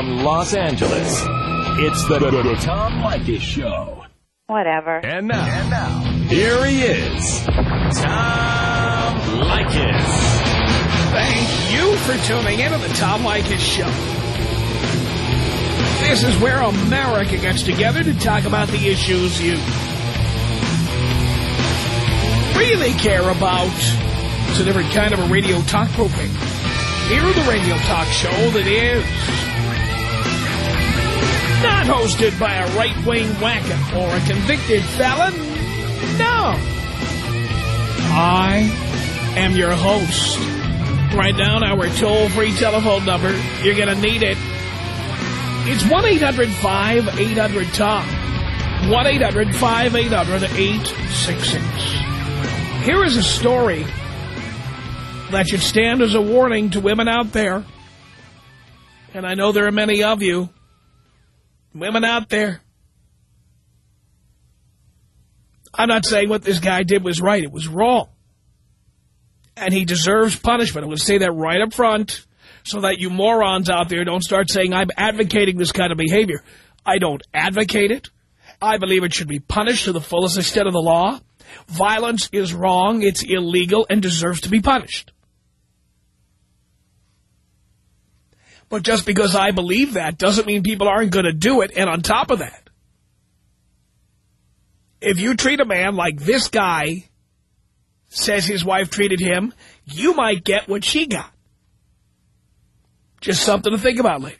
from Los Angeles, it's the, the, the Tom Leykis Show. Whatever. And now, and now, here he is, Tom Leykis. Thank you for tuning in to the Tom Leykis Show. This is where America gets together to talk about the issues you really care about. It's a different kind of a radio talk program. Here the radio talk show that is not hosted by a right-wing whacker or a convicted felon. No. I am your host. Write down our toll-free telephone number. You're going to need it. It's 1-800-5800-TOM. 1-800-5800-866. Here is a story that should stand as a warning to women out there. And I know there are many of you. Women out there. I'm not saying what this guy did was right. It was wrong. And he deserves punishment. I'm going to say that right up front so that you morons out there don't start saying I'm advocating this kind of behavior. I don't advocate it. I believe it should be punished to the fullest extent of the law. Violence is wrong, it's illegal, and deserves to be punished. But just because I believe that doesn't mean people aren't going to do it. And on top of that, if you treat a man like this guy says his wife treated him, you might get what she got. Just something to think about, ladies.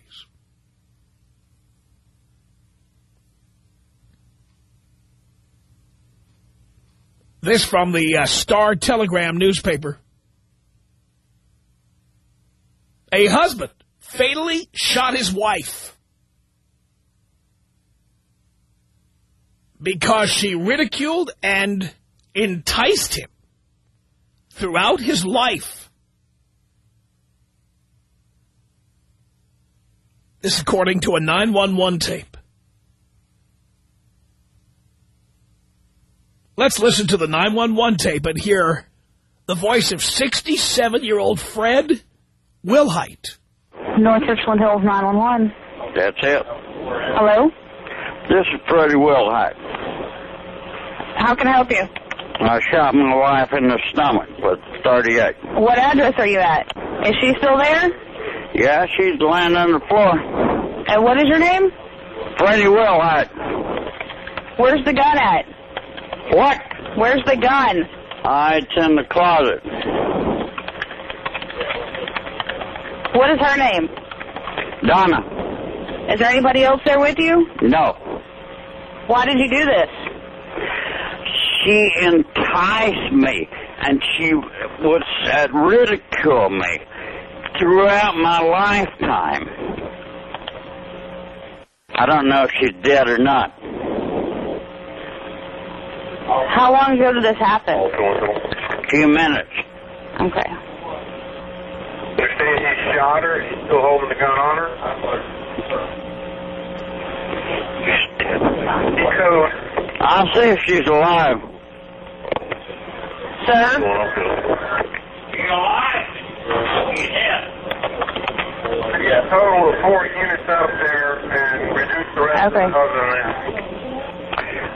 This from the uh, Star Telegram newspaper. A husband fatally shot his wife because she ridiculed and enticed him throughout his life. This according to a 911 tape. Let's listen to the 911 tape and hear the voice of 67-year-old Fred Wilhite. North Richland Hills 911. That's it. Hello? This is Freddie Wilhite. How can I help you? I shot my wife in the stomach with 38. What address are you at? Is she still there? Yeah, she's laying on the floor. And what is your name? Freddie Wilhite. Where's the gun at? What? Where's the gun? Uh, it's in the closet. What is her name? Donna. Is there anybody else there with you? No. Why did you do this? She enticed me, and she would uh, ridicule me throughout my lifetime. I don't know if she's dead or not. How long ago did this happen? A few minutes. Okay. They're saying he shot her. He's still holding the gun on her. Code. I'll see if she's alive. Sir? You alive? Yeah, total of four units out there and reduce the rest Okay. other than that.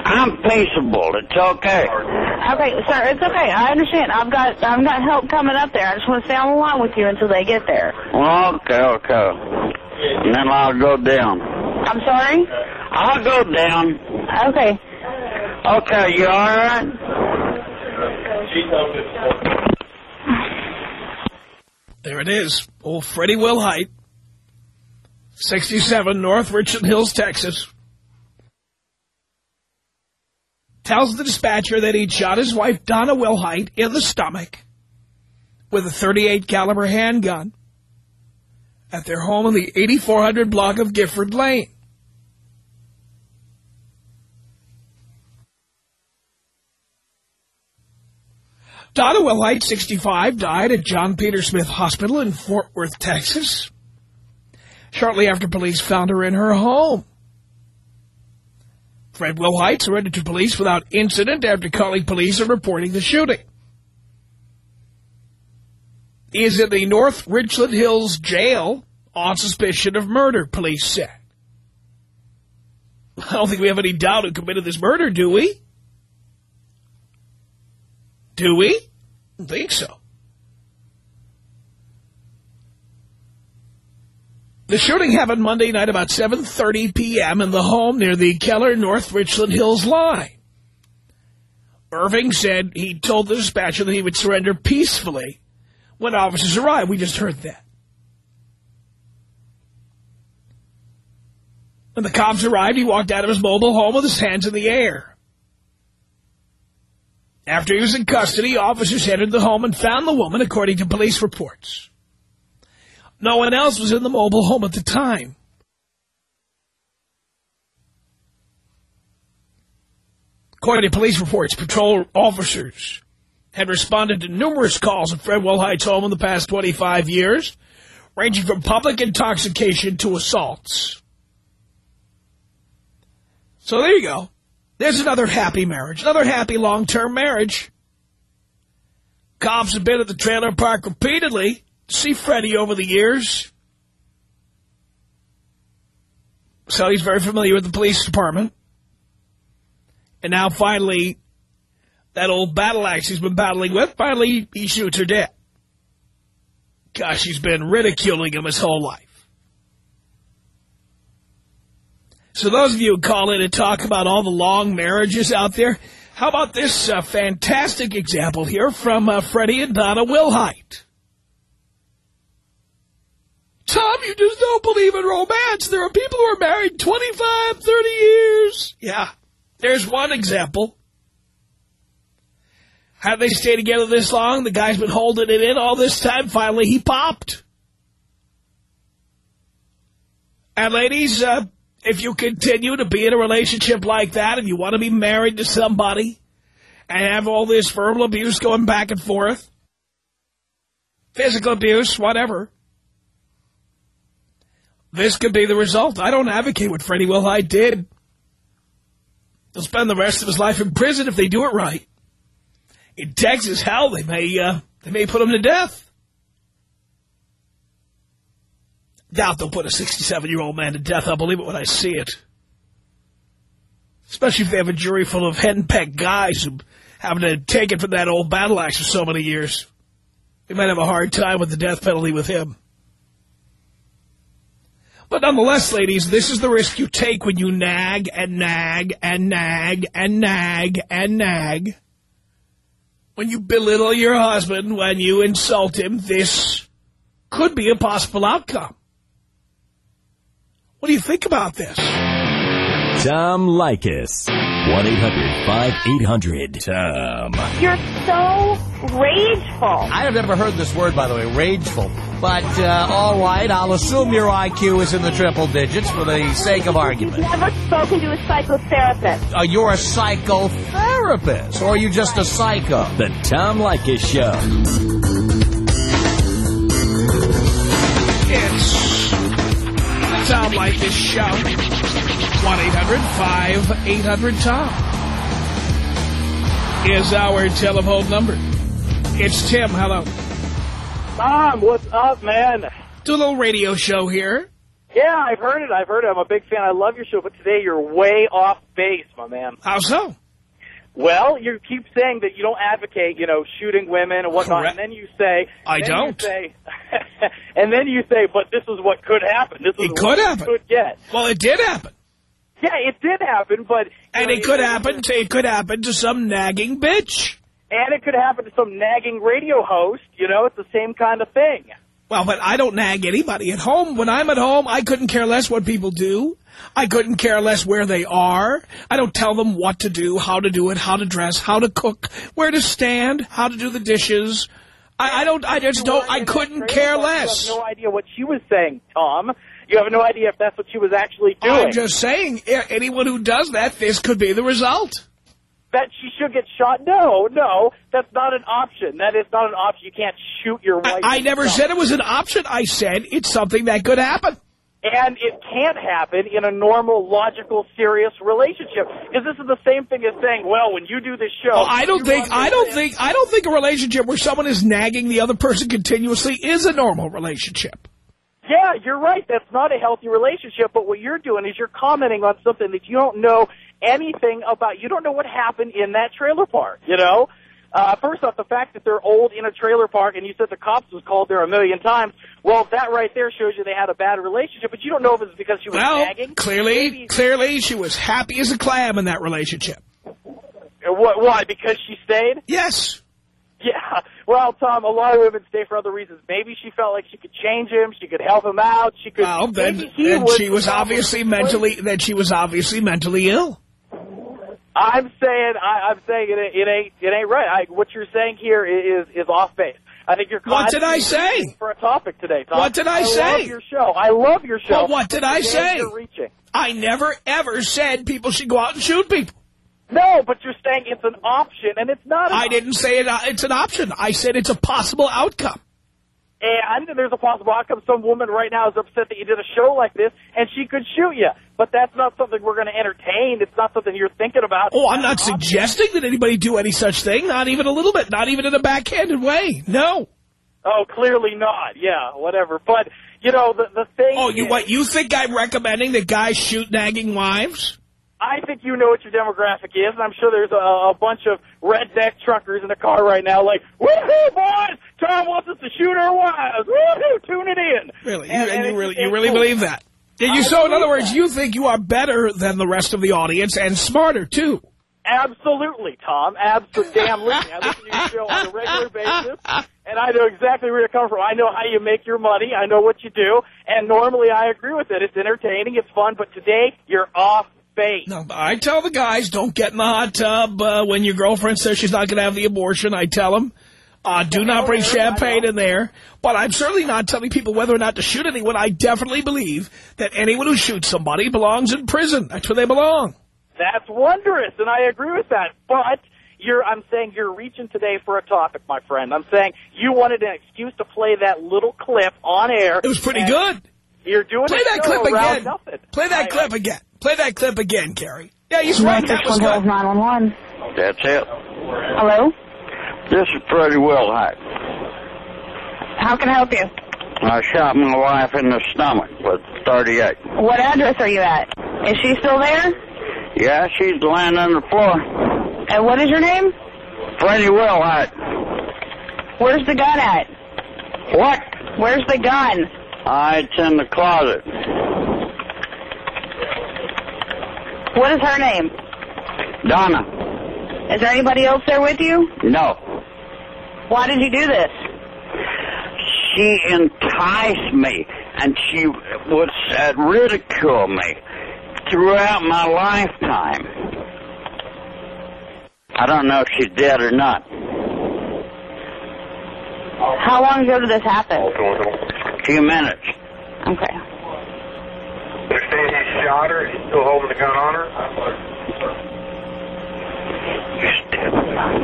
I'm peaceable. It's okay. Okay, sir, it's okay. I understand. I've got I've got help coming up there. I just want to stay on the line with you until they get there. Well, okay, okay. And then I'll go down. I'm sorry? I'll go down. Okay. Okay, you all right? There it is. Old Freddie Wilhite. 67 North Richland Hills, Texas. Tells the dispatcher that he'd shot his wife, Donna Wilhite, in the stomach with a 38 caliber handgun at their home in the 8400 block of Gifford Lane. Donna Wilhite, 65, died at John Peter Smith Hospital in Fort Worth, Texas, shortly after police found her in her home. Fred Wilhite surrendered to police without incident after calling police and reporting the shooting. He is in the North Richland Hills jail on suspicion of murder, police said. I don't think we have any doubt who committed this murder, do we? Do we? I think so. The shooting happened Monday night about 7.30 p.m. in the home near the Keller North Richland Hills line. Irving said he told the dispatcher that he would surrender peacefully when officers arrived. We just heard that. When the cops arrived, he walked out of his mobile home with his hands in the air. After he was in custody, officers entered the home and found the woman, according to police reports. No one else was in the mobile home at the time. According to police reports, patrol officers had responded to numerous calls at Fred Wilhite's home in the past 25 years, ranging from public intoxication to assaults. So there you go. There's another happy marriage, another happy long-term marriage. Cops have been at the trailer park repeatedly see Freddie over the years. So he's very familiar with the police department. And now finally, that old battle axe he's been battling with, finally he shoots her dead. Gosh, he's been ridiculing him his whole life. So those of you who call in and talk about all the long marriages out there, how about this uh, fantastic example here from uh, Freddie and Donna Wilhite? Tom, you just don't believe in romance. There are people who are married 25, 30 years. Yeah, there's one example. How they stay together this long? The guy's been holding it in all this time. Finally, he popped. And ladies, uh, if you continue to be in a relationship like that and you want to be married to somebody and have all this verbal abuse going back and forth, physical abuse, whatever, this could be the result. I don't advocate what Freddie Wilhite did. He'll spend the rest of his life in prison if they do it right. In Texas, hell, they may, uh, they may put him to death. Doubt they'll put a 67-year-old man to death. I'll believe it when I see it. Especially if they have a jury full of henpecked guys who having to take it from that old battle axe for so many years. They might have a hard time with the death penalty with him. But nonetheless, ladies, this is the risk you take when you nag and nag and nag and nag and nag. When you belittle your husband, when you insult him, this could be a possible outcome. What do you think about this? Tom Leykis. 1-800-5800-TOM. You're so rageful. I have never heard this word, by the way, rageful. But, uh, all right, I'll assume your IQ is in the triple digits for the sake of argument. I've never spoken to a psychotherapist. Uh, you're a psychotherapist, or are you just a psycho? The Tom Leykis Show. It's the Tom Leykis Show. 1-800-5800-TOM is our telephone number. It's Tim. Hello. Tom, what's up, man? Do a little radio show here. Yeah, I've heard it. I've heard it. I'm a big fan. I love your show, but today you're way off base, my man. How so? Well, you keep saying that you don't advocate, you know, shooting women and whatnot, Correct. and then you say, I don't. Say, and then you say, but this is what could happen. This is It what could happen. Could get. Well, it did happen. Yeah, it did happen, but And know, it could you- happen to, it could happen to some nagging bitch. and it could happen to some nagging radio host. You know, it's the same kind of thing. Well, but I don't nag anybody at home. When I'm at home, I couldn't care less what people do. I couldn't care less where they are. I don't tell them what to do, how to do it, how to dress, how to cook, where to stand, how to do the dishes. I, I don't, I just don't, I couldn't care less. You have no idea what she was saying, Tom. You have no idea if that's what she was actually doing. I'm just saying, anyone who does that, this could be the result. that she should get shot. No, no, that's not an option. That is not an option. You can't shoot your wife. I never said it was an option. I said it's something that could happen. And it can't happen in a normal, logical, serious relationship. Because this is the same thing as saying, well, when you do this show... Well, I don't think I don't think I don't think a relationship where someone is nagging the other person continuously is a normal relationship. Yeah, you're right. That's not a healthy relationship. But what you're doing is you're commenting on something that you don't know anything about. You don't know what happened in that trailer park. You know. Uh, first off, the fact that they're old in a trailer park, and you said the cops was called there a million times. Well, that right there shows you they had a bad relationship. But you don't know if it's because she was Well, nagging. clearly, Maybe- clearly she was happy as a clam in that relationship. What? Why? Because she stayed? Yes. Yeah. Well, Tom, a lot of women stay for other reasons. Maybe she felt like she could change him. She could help him out. She could. Well, then, then she was obviously mentally, then she was obviously mentally ill. I'm saying, I, I'm saying it, it ain't, it ain't right. I, what you're saying here is is off base. I think you're. What did I say? For a topic today, Tom. What did I I say? love your show. I love your show. Well, what did I say? Reaching. I never, ever said people should go out and shoot people. No, but you're saying it's an option, and it's not. An I didn't say it, uh, it's an option. I said it's a possible outcome. And there's a possible outcome. Some woman right now is upset that you did a show like this, and she could shoot you. But that's not something we're going to entertain. It's not something you're thinking about. Oh, I'm not That's an option. suggesting that anybody do any such thing. Not even a little bit. Not even in a backhanded way. No. Oh, clearly not. Yeah, whatever. But you know, the the thing. Oh, you is, what? You think I'm recommending that guys shoot nagging wives? I think you know what your demographic is, and I'm sure there's a, a bunch of redneck truckers in the car right now, like, "Woohoo, boys! Tom wants us to shoot our wives. Woohoo! Tune it in." Really? And- you, and and you really, you really cool. believe that? Did you? So, in other words, that. you think you are better than the rest of the audience and smarter too? Absolutely, Tom. Absolutely. I listen to your show on a regular basis, and I know exactly where you're coming from. I know how you make your money. I know what you do, and normally I agree with it. It's entertaining, it's fun, but today you're off base. No, I tell the guys, don't get in the hot tub uh, when your girlfriend says she's not going to have the abortion. I tell them, uh, do not bring champagne in there. But I'm certainly not telling people whether or not to shoot anyone. I definitely believe that anyone who shoots somebody belongs in prison. That's where they belong. That's wondrous, and I agree with that. But you're, I'm saying you're reaching today for a topic, my friend. I'm saying you wanted an excuse to play that little clip on air. It was pretty good. You're doing Play that clip again. Play that I- clip again. Play that clip again, Gary. Yeah, he's right. That was good. 911. That's it. Hello? This is Freddie Wilhite. How can I help you? I shot my wife in the stomach with 38. What address are you at? Is she still there? Yeah, she's lying on the floor. And what is your name? Freddie Wilhite. Where's the gun at? What? Where's the gun? Uh, it's in the closet. What is her name? Donna. Is there anybody else there with you? No. Why did you do this? She enticed me, and she would uh, ridicule me throughout my lifetime. I don't know if she's dead or not. How long ago did this happen? A few minutes. Okay. They're saying he shot her. He's still holding the gun on her.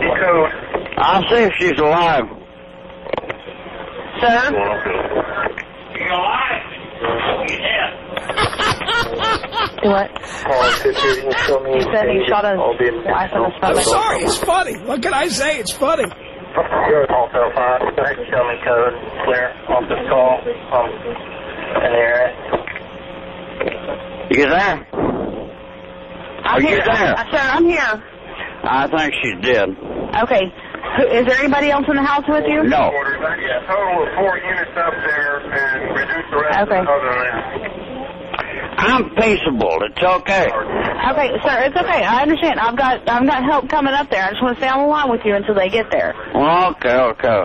Decode. I'll see if she's alive. Sir? What? Call 50. You show me. He said he shot his I'll be in wife in the I'm sorry. It's funny. What can I say? It's funny. Good. Also fine. Show me code. Clear. Off this call. Um, in the area. You there? I'm Are you here. there? Uh, sir, I'm here. I think she's dead. Okay. Is there anybody else in the house with you? No. Yeah, total of four units up there, and reduce the rest Okay. other than that. I'm peaceable. It's okay. Okay, sir, it's okay. I understand. I've got I've got help coming up there. I just want to stay on the line with you until they get there. Well, okay, okay.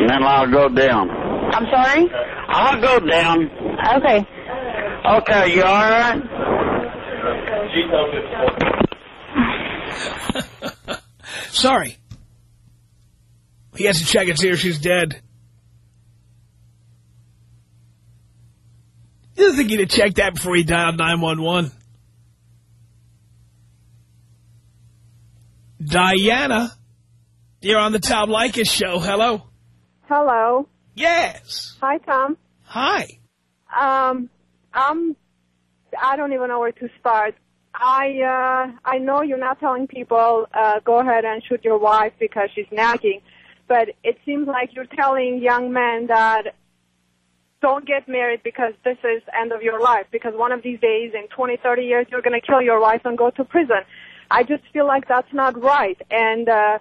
And then I'll go down. I'm sorry? I'll go down. Okay. Okay, you all right? Sorry. He has to check and see if she's dead. You didn't think he'd have checked that before he dialed 911. Diana, you're on the Tom Leykis show. Hello. Hello. Yes. Hi, Tom. Hi. Um, I'm, I don't even know where to start. I, uh, I know you're not telling people, uh, go ahead and shoot your wife because she's nagging, but it seems like you're telling young men that don't get married because this is end of your life. Because one of these days, in 20, 30 years, you're going to kill your wife and go to prison. I just feel like that's not right. And uh,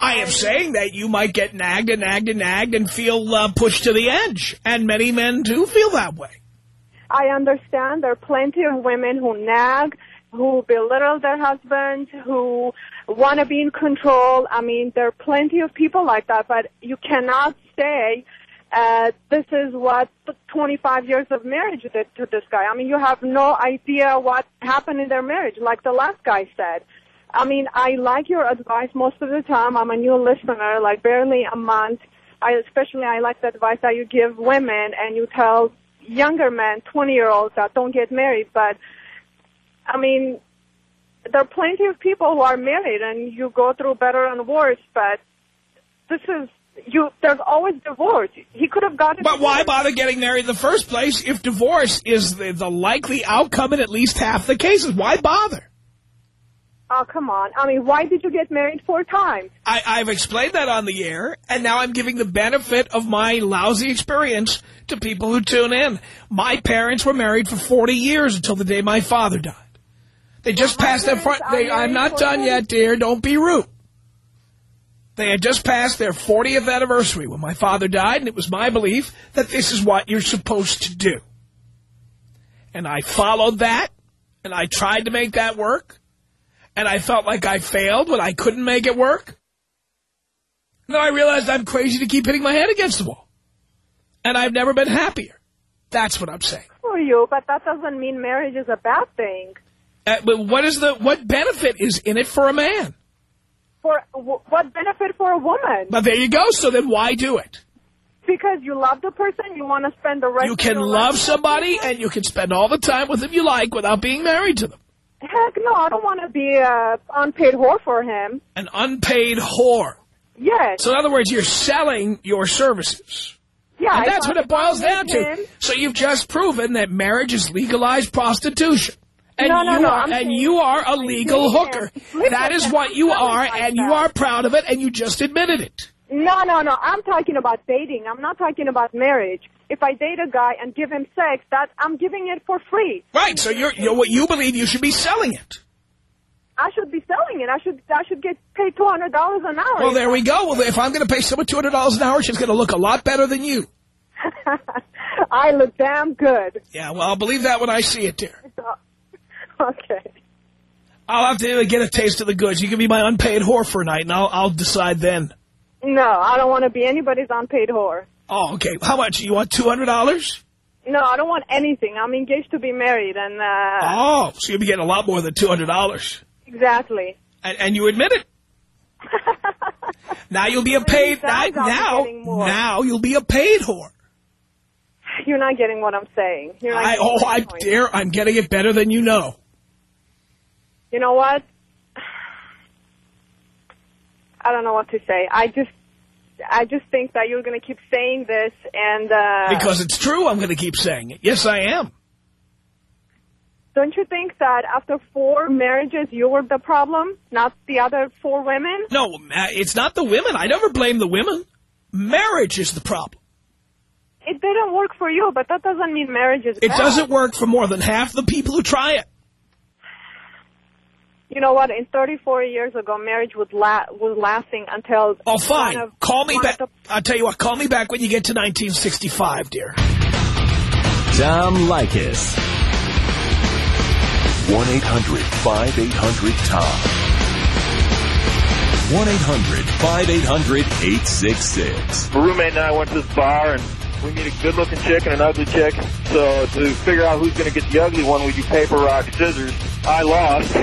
I am saying that you might get nagged and nagged and nagged and feel uh, pushed to the edge. And many men do feel that way. I understand there are plenty of women who nag, who belittle their husbands, who want to be in control. I mean, there are plenty of people like that, but you cannot say uh, this is what 25 years of marriage did to this guy. I mean, you have no idea what happened in their marriage, like the last guy said. I mean, I like your advice most of the time. I'm a new listener, like barely a month. I especially I like the advice that you give women and you tell younger men, 20 year olds that don't get married. But I mean, there are plenty of people who are married and you go through better and worse. But this is you. There's always divorce. He could have gotten. But why bother getting married in the first place if divorce is the, the likely outcome in at least half the cases? Why bother? Oh, come on. I mean, why did you get married four times? I, I've explained that on the air, and now I'm giving the benefit of my lousy experience to people who tune in. My parents were married for 40 years until the day my father died. They just my passed their front. They, I'm not done 40 yet, dear. Don't be rude. They had just passed their 40th anniversary when my father died, and it was my belief that this is what you're supposed to do. And I followed that, and I tried to make that work, and I felt like I failed when I couldn't make it work. And then I realized I'm crazy to keep hitting my head against the wall. And I've never been happier. That's what I'm saying. For you, but that doesn't mean marriage is a bad thing. Uh, but what is the what benefit is in it for a man? For w- what benefit for a woman? But there you go. So then why do it? Because you love the person, you want to spend the rest. You of can your love somebody and you can spend all the time with them you like without being married to them. Heck no, I don't want to be a unpaid whore for him. An unpaid whore. Yes. So in other words, you're selling your services. yeah. And that's what it boils down with to. So you've just proven that marriage is legalized prostitution. And No, no, you no, are I'm and you are a legal hooker. That is what you are and you are proud of it and you just admitted it. No, no, no. I'm talking about dating. I'm not talking about marriage. If I date a guy and give him sex, that I'm giving it for free. Right, so you're, you're what you believe you should be selling it. I should be selling it. I should I should get paid two hundred dollars an hour. Well, there we go. Well, if I'm going to pay someone $200 an hour, she's going to look a lot better than you. I look damn good. Yeah, well, I'll believe that when I see it, dear. Okay. I'll have to get a taste of the goods. You can be my unpaid whore for a night, and I'll, I'll decide then. No, I don't want to be anybody's unpaid whore. Oh, okay. How much? You want $200? No, I don't want anything. I'm engaged to be married, and uh, Oh, so you'll be getting a lot more than $200. exactly. And, and you admit it. Now you'll be a paid, now, Besides, I'll be now, now you'll be a paid whore. You're not getting what I'm saying. You're not I, oh, I point. dare, I'm getting it better than you know. You know what? I don't know what to say. I just, I just think that you're going to keep saying this, and uh, Because it's true, I'm going to keep saying it. Yes, I am. don't you think that after four marriages you were the problem, not the other four women? No, uh, it's not the women. I never blame the women. Marriage is the problem. It didn't work for you, but that doesn't mean marriage is It bad. doesn't work for more than half the people who try it. You know what? In 34 years ago, marriage was la- was lasting until. Oh, fine. one of- Call me back. I'll tell you what. Call me back when you get to 1965, dear. Tom Leykis. 1-800-5800-TOM. 1-800-5800-866. My roommate and I went to this bar, and we meet a good-looking chick and an ugly chick. So to figure out who's going to get the ugly one, we do paper, rock, scissors. I lost.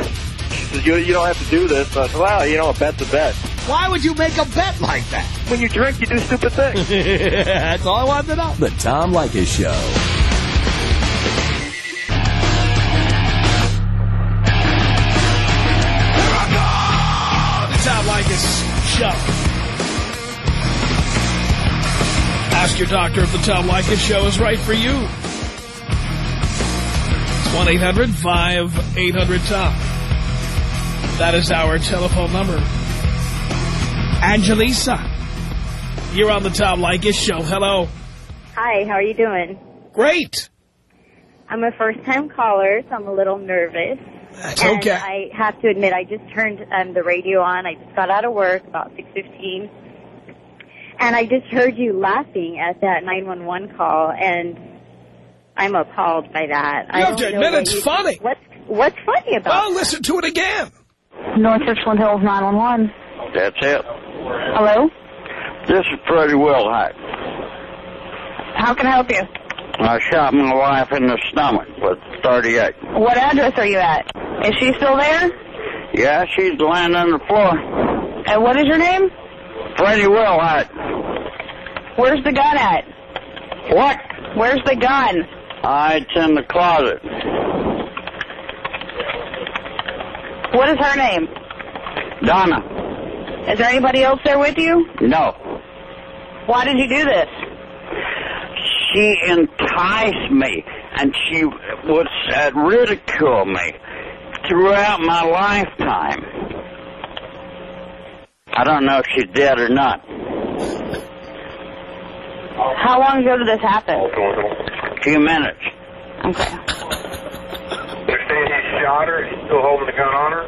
She says, you, you don't have to do this. I said, well, you know, a bet's a bet. Why would you make a bet like that? When you drink, you do stupid things. That's all I wanted to know. The Tom Leykis Show. The Tom Leykis Show. Ask your doctor if the Tom Leykis Show is right for you. It's 1-800-5800-TOM. That is our telephone number. Angelisa, you're on the Tom Leykis Show. Hello. Hi, how are you doing? Great. I'm a first-time caller, so I'm a little nervous. That's and okay. I have to admit, I just turned um, the radio on. I just got out of work about 6.15. And I just heard you laughing at that 911 call, and I'm appalled by that. I You have to admit it's funny. What's, what's funny about Well, listen to it again. North Richland Hills 911. That's it. Hello? This is Freddie Wilhite. How can I help you? I shot my wife in the stomach with 38. What address are you at? Is she still there? Yeah, she's laying on the floor. And what is your name? Freddie Wilhite. Where's the gun at? What? Where's the gun? Uh, it's in the closet. What is her name? Donna. Is there anybody else there with you? No. Why did you do this? She enticed me, and she would uh, ridicule me throughout my lifetime. I don't know if she's dead or not. How long ago did this happen? A few minutes. Okay. They're saying he shot her. He's still holding the gun on her.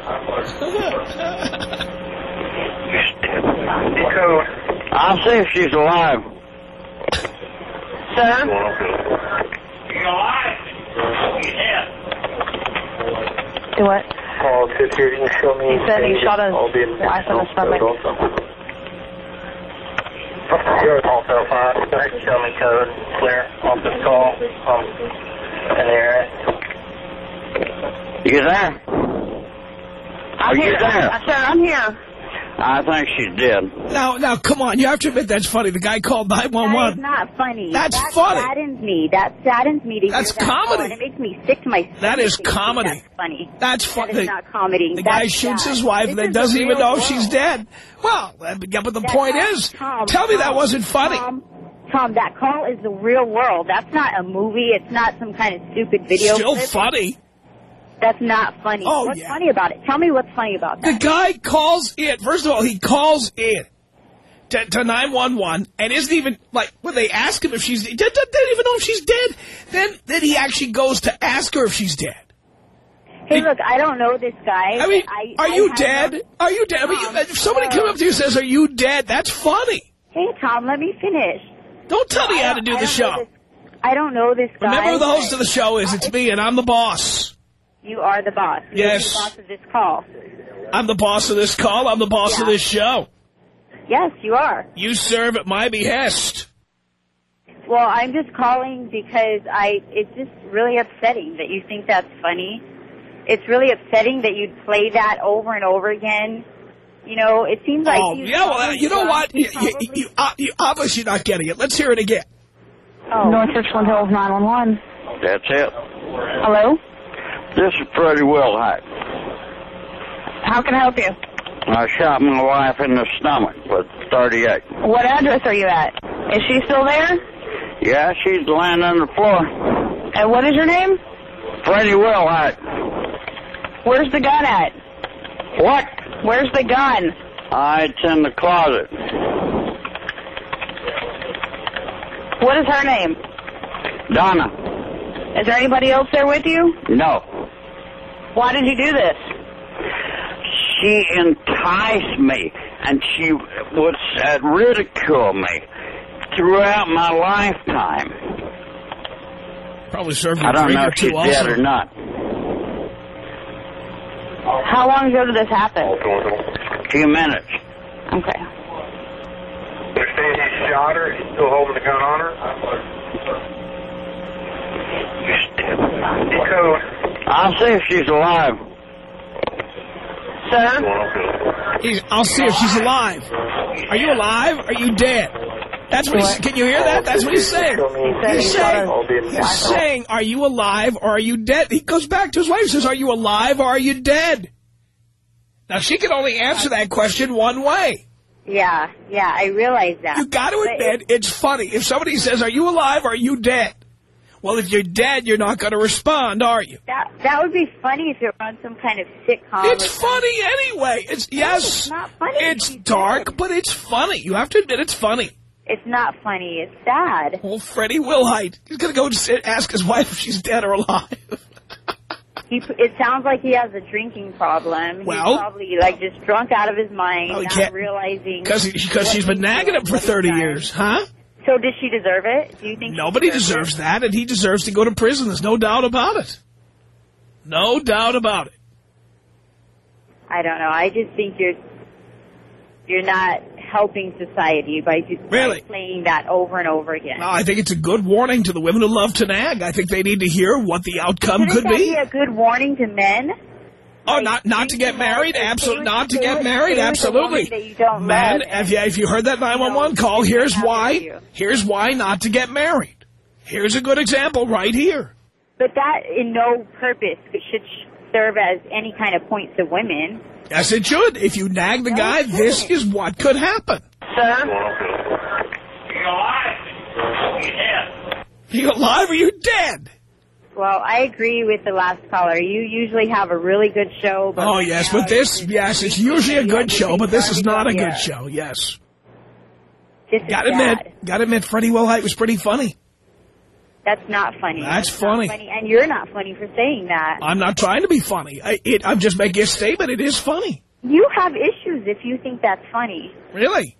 Decode. I'll see if she's alive. Sir? You alive? Do what? Call to here. You can show me. He said he shot his I'll in wife in the stomach. You're also fine. Show me code. Clear. Office call. Um, in the area. You there? I'm Are you here. there? Uh, sir, I'm here. I think she's dead. Now, now, come on. You have to admit that's funny. The guy called 911. That is not funny. That's that funny. saddens me. That saddens me to That's hear that comedy. and it makes me sick to my stomach. That is comedy. That's funny. That's funny. is not comedy. The That's guy shoots sad. his wife This and then doesn't even real know if she's dead. Well, uh, yeah, but the That- point that- is, Tom, tell me that wasn't funny. Tom, Tom, that call is the real world. That's not a movie. It's not some kind of stupid video. Still clip. funny. That's not funny. Oh, what's yeah. funny about it? Tell me what's funny about The guy calls in. First of all, he calls in to, to 911 and isn't even, like, when they ask him if she's, they don't they don't even know if she's dead. Then, then he actually goes to ask her if she's dead. hey, look, I don't know this guy. I mean, I, are I you dead? Are you dead? I mean, Tom, if somebody uh, comes up to you and says, are you dead? That's funny. Hey, Tom, let me finish. Don't tell me how to I the show. this- I don't know this guy. Remember who the host of the show is. It's me, and I'm the boss. You are the boss. You're Yes. the boss of this call. I'm the boss of this call. I'm the boss of this show. Yes, you are. You serve at my behest. Well, I'm just calling because I. It's just really upsetting that you think that's funny. It's really upsetting that you'd play that over and over again. You know, it seems like oh, yeah, well, you know what? You, you, probably- you, uh, you obviously not getting it. Let's hear it again. oh. North Richland Hills 911. That's it. Hello? This is Freddie Wilhite. How can I help you? I shot my wife in the stomach with 38. What address are you at? Is she still there? Yeah, she's laying on the floor. And what is your name? Freddie Wilhite. Where's the gun at? What? Where's the gun? Uh, it's in the closet. What is her name? Donna. Is there anybody else there with you? No. Why did you do this? She enticed me, and she would uh, ridicule me throughout my lifetime. Probably served you I a don't know or if she's two dead or not. How long ago did this happen? A few minutes. Okay. They're saying he shot her. He's still holding the gun on her. You Decode. I'll see if she's alive. Sir? He's- I'll see if she's alive. Are you alive? Are you dead? That's what he's, can you hear that? That's what he's saying. He's saying, he's saying, are you alive or are you dead? He goes back to his wife and says, are you alive or are you dead? Now, she can only answer that question one way. Yeah, yeah, I realize that. You got to admit, it's funny. If somebody says, are you alive or are you dead? Well, if you're dead, you're not going to respond, are you? That that would be funny if it were on some kind of sitcom. It's funny anyway. It's yes. it's not funny. It's dark, dead. but it's funny. You have to admit it's funny. It's not funny. It's sad. Well, Freddie Wilhite, he's going to go sit, ask his wife if she's dead or alive. He, it sounds like he has a drinking problem. Well- He's probably like just drunk out of his mind, Oh, he not realizing. Because what she's been nagging him for 30 years, huh? So does she deserve it? Do you think Nobody deserves deserves that, and he deserves to go to prison. There's no doubt about it. No doubt about it. I don't know. I just think you're you're not helping society by just by playing that over and over again. No, I think it's a good warning to the women who love to nag. I think they need to hear what the outcome Shouldn't could be. be a good warning to men? Oh, not not to get married? Absolutely not to get married? Stay with the woman Absolutely. that you don't Man, love. if you, if you heard that 911 call, here's why. Here's why not to get married. Here's a good example right here. But that, in no purpose, should serve as any kind of point to women. Yes, it should. If you nag the guy, this is what could happen. Sir? You alive or you dead? Well, I agree with the last caller. You usually have a really good show. But Oh, yes, but this, yes, it's usually a good show, but this is not a good show, yes. Gotta admit, gotta admit, Freddie Wilhite was pretty funny. That's not funny. That's not funny. And you're not funny for saying that. I'm not trying to be funny. I, it, I'm just making a statement. It is funny. You have issues if you think that's funny. Really?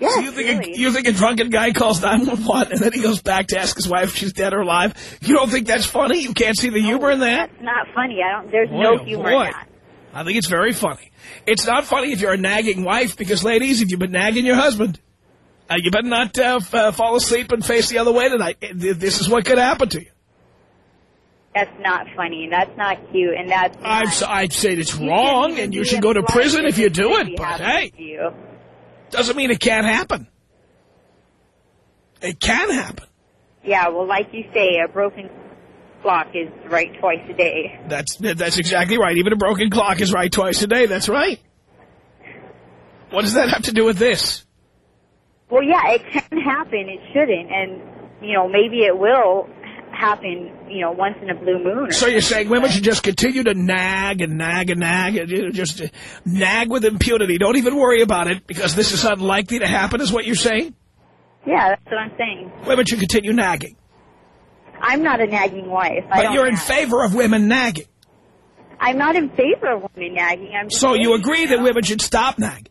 So you think really. a, you think a drunken guy calls 911 and then he goes back to ask his wife if she's dead or alive? You don't think that's funny? You can't see the humor in that? It's not funny. I don't. There's Boy, no oh, humor boy. in that. I think it's very funny. It's not funny if you're a nagging wife because, ladies, if you've been nagging your husband, uh, you better not uh, uh, fall asleep and face the other way tonight. This is what could happen to you. That's not funny. That's not cute. And that's. So, I'd say it's you wrong and you should go to prison if you do it. But hey. Doesn't mean it can't happen. It can happen. Yeah, well, like you say, a broken clock is right twice a day. That's that's exactly right. Even a broken clock is right twice a day. That's right. What does that have to do with this? Well, yeah, it can happen. It shouldn't, and you know, maybe it will happen. You know, once in a blue moon. Or So you're saying women should just continue to nag and nag and nag and you know, just nag with impunity. Don't even worry about it because this is unlikely to happen is what you're saying? Yeah, that's what I'm saying. Women should continue nagging. I'm not a nagging wife. But you're in favor of women nagging. I'm not in favor of women nagging. I'm So you agree that women should stop nagging.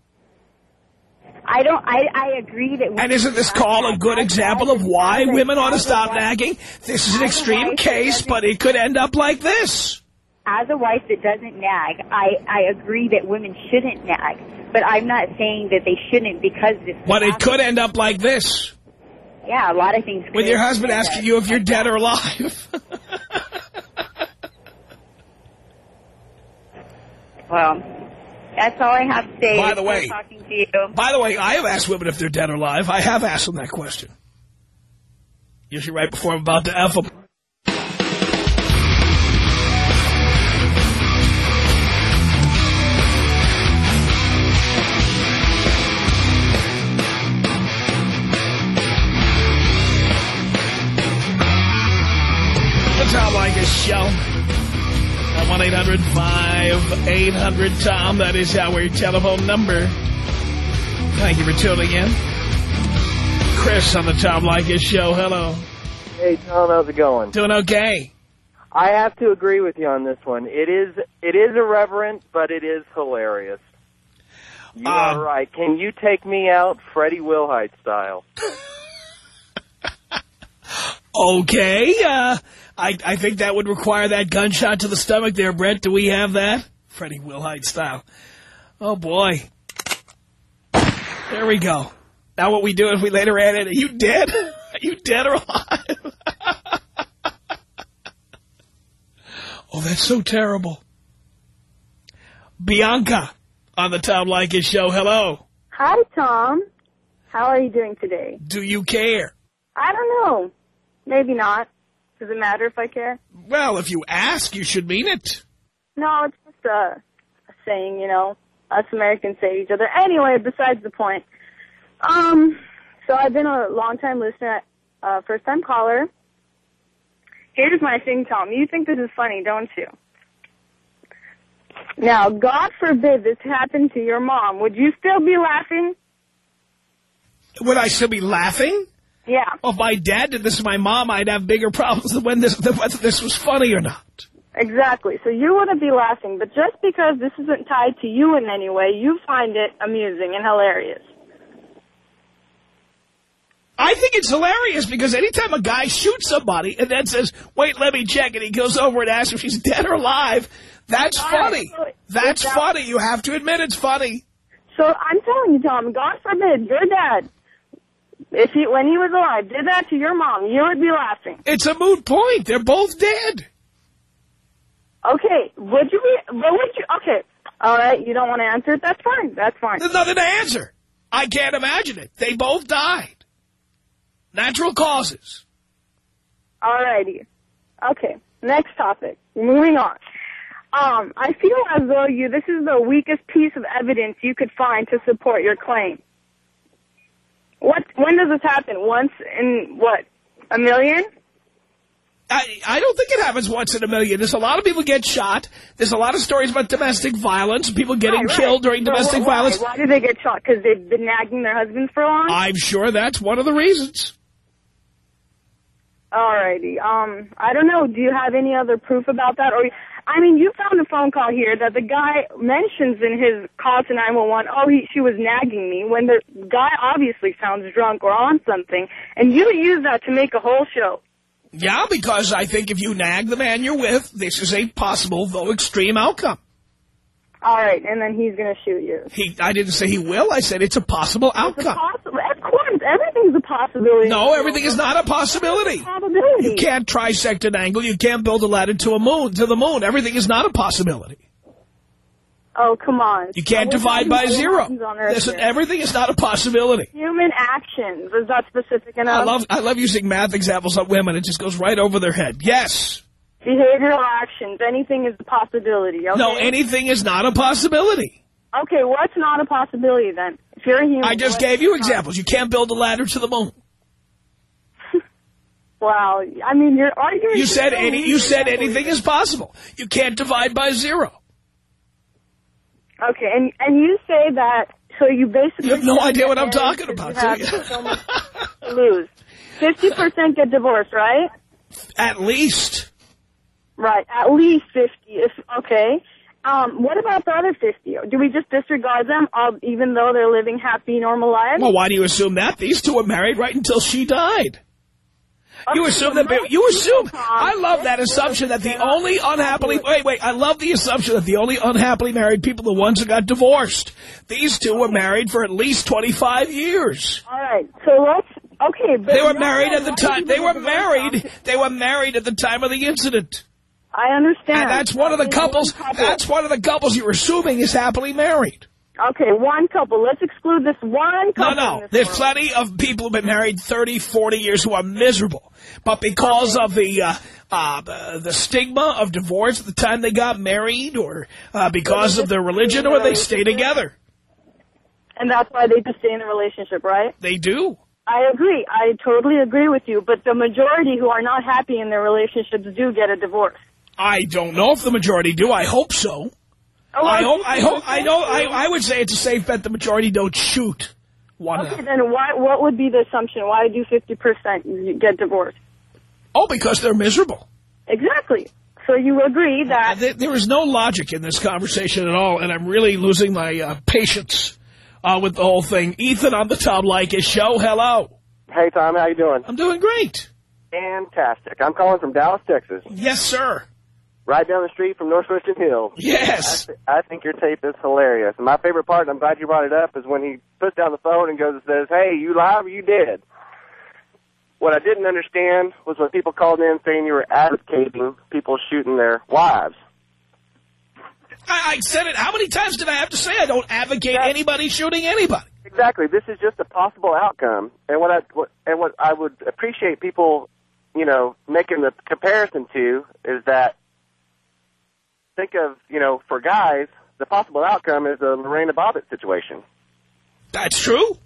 I don't. I I agree that. And isn't this call a good example of why women ought to stop nagging? This is an extreme case, but it could end up like this. As a wife that doesn't nag, I I agree that women shouldn't nag. But I'm not saying that they shouldn't because this. But it could end up like this. Yeah, a lot of things. With your husband asking you if you're dead or alive. Well, that's all I have to say. By the way- talking to you. By the way, I have asked women if they're dead or alive. I have asked them that question. Usually right before I'm about to F them. The Tom Leykis Show. At 1-800-5800-TOM. That is our telephone number. Thank you for tuning in. Chris on the Tom Leykis Show. Hello. Hey Tom, how's it going? Doing okay. I have to agree with you on this one. It is it is irreverent, but it is hilarious. You Uh, are right. Can you take me out, Freddie Wilhite style? Okay. Uh, I, I think that would require that gunshot to the stomach there, Brett. Do we have that? Freddie Wilhite style. Oh, boy. There we go. Now what we do is we later add in, are you dead? Are you dead or alive? oh, that's so terrible. Bianca on the Tom Leykis show. Hello. Hi, Tom. How are you doing today? Do you care? I don't know. Maybe not. Does it matter if I care? Well, if you ask, you should mean it. No, it's just a, a saying, you know. Us Americans say to each other. Anyway, besides the point. Um, so I've been a long-time listener, uh, first-time caller. Here's my thing, Tom. You think this is funny, don't you? Now, God forbid this happened to your mom. Would you still be laughing? Would I still be laughing? Yeah. Well, if my dad did this to my mom, I'd have bigger problems than when this, than whether this was funny or not. Exactly. So you wouldn't be laughing, but just because this isn't tied to you in any way, you find it amusing and hilarious. I think it's hilarious because anytime a guy shoots somebody and then says, wait, let me check, and he goes over and asks if she's dead or alive, that's right, funny. That's that- funny. You have to admit it's funny. So I'm telling you, Tom, God forbid your dad, if he, when he was alive, did that to your mom, you would be laughing. It's a moot point. They're both dead. Okay, would you be, but would you, okay, alright, you don't want to answer it, that's fine, that's fine. There's nothing to answer. I can't imagine it. They both died. Natural causes. Alrighty. Okay, next topic. Moving on. Um, I feel as though you, this is the weakest piece of evidence you could find to support your claim. What, when does this happen? Once in, what, a million? I, I don't think it happens once in a million. There's a lot of people get shot. There's a lot of stories about domestic violence, people getting Right, right. killed during So domestic why, violence. Why do they get shot? Because they've been nagging their husbands for long? I'm sure that's one of the reasons. Alrighty. Um, I don't know. Do you have any other proof about that? Or, I mean, you found a phone call here that the guy mentions in his call to 911, oh, he, she was nagging me, when the guy obviously sounds drunk or on something, and you use that to make a whole show. Yeah, because I think if you nag the man you're with, this is a possible, though extreme outcome. Alright, and then he's gonna shoot you. He, I didn't say he will. I said it's a possible a outcome. possible, of course, everything's a possibility. No, everything is not a possibility. Probability. You can't trisect an angle. You can't build a ladder to a moon, to the moon. Everything is not a possibility. Oh, come on. You can't divide by zero. everything is not a possibility. Human actions. Is that specific enough? I love I love using math examples on women. It just goes right over their head. Yes. Behavioral actions. Anything is a possibility, okay? No, anything is not a possibility. Okay, what's not a possibility then? If you're a human... I just gave you examples. You can't build a ladder to the moon. Wow, I mean, you're arguing... You said any. You said anything is possible. You can't divide by zero. Okay, and and you say that, so you basically... You have no idea what I'm talking about, you so much lose. 50% get divorced, right? At least. Right, at least 50. If Okay. Um, what about the other 50? Do we just disregard them, uh, even though they're living happy, normal lives? Well, why do you assume that? These two were married right until she died. You assume that. You assume. I love that assumption that the only unhappily. Wait, wait. I love the assumption that the only unhappily married people are the ones who got divorced. These two were married for at least 25 years. All right, so let's... Okay, but... They were married at the time. They were married. They were married at the time of the incident. I understand. And that's one of the couples. one couple. That's one of the couples you're assuming is happily married. Okay, one couple. Let's exclude this one No, couple. in no. There's world. plenty of people who've been married 30, 40 years who are miserable. But because of the uh, uh, the stigma of divorce at the time they got married or uh, because of their religion or they stay together. And that's why they just stay in a relationship, right? They do. I agree. I totally agree with you. But the majority who are not happy in their relationships do get a divorce. I don't know if the majority do. I hope so. Oh, I I hope. I hope. I know. I, I would say it's a safe bet the majority don't shoot one of Okay, them. then why, what would be the assumption? Why do 50% get divorced? Oh, because they're miserable. Exactly. So you agree that... There, there is no logic in this conversation at all, and I'm really losing my uh, patience uh, with the whole thing. Ethan on the Tom Leykis show. Hello. Hey, Tom, how you doing? I'm doing great. Fantastic. I'm calling from Dallas, Texas, Yes, sir. Right down the street from North Christian Hill. Yes. I think your tape is hilarious. And my favorite part, and I'm glad you brought it up, is when he puts down the phone and goes and says, hey, you live or you dead? What I didn't understand was when people called in saying you were advocating people shooting their wives. I, I said it. How many times did I have to say I don't advocate anybody shooting anybody? Exactly. This is just a possible outcome. And what I what, and what I would appreciate people, you know, making the comparison to is that think of, you know, for guys, the possible outcome is a Lorena Bobbitt situation. That's true.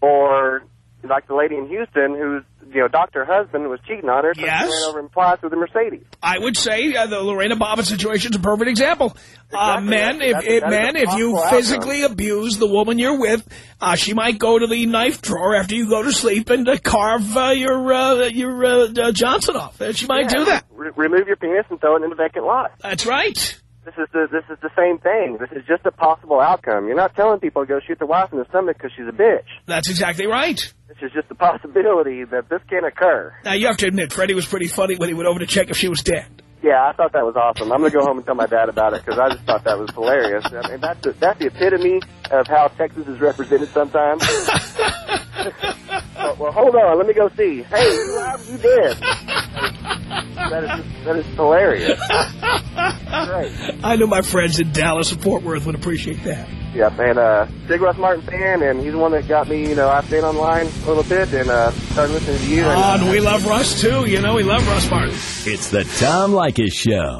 Or like the lady in Houston who's, you know, doctor husband was cheating on her, so Yes. she ran over and plots with a Mercedes. I would say uh, the Lorena Bobbitt situation is a perfect example. Uh, men, if, That's- if that is men, if you physically abuse the woman you're with, uh, she might go to the knife drawer after you go to sleep and uh, carve uh, your uh, your uh, uh, Johnson off. Uh, She might Yeah, do that. Re- remove your penis and throw it in a vacant lot. That's right. This is the this is the same thing. This is just a possible outcome. You're not telling people to go shoot their wife in the stomach because she's a bitch. That's exactly right. This is just a possibility that this can occur. Now, you have to admit, Freddie was pretty funny when he went over to check if she was dead. Yeah, I thought that was awesome. I'm gonna go home and tell my dad about it because I just thought that was hilarious. I mean, that's the, that's the epitome of how Texas is represented sometimes. well, well, hold on. Let me go see. Hey, you live? You did. that is that is hilarious. Great. I know my friends in Dallas and Fort Worth would appreciate that. Yeah, man. Uh, big Russ Martin fan, and he's the one that got me. You know, I stayed online a little bit and uh, started listening to you. Oh, and we love Russ, too. You know, we love Russ Martin. It's the Tom Leykis Show.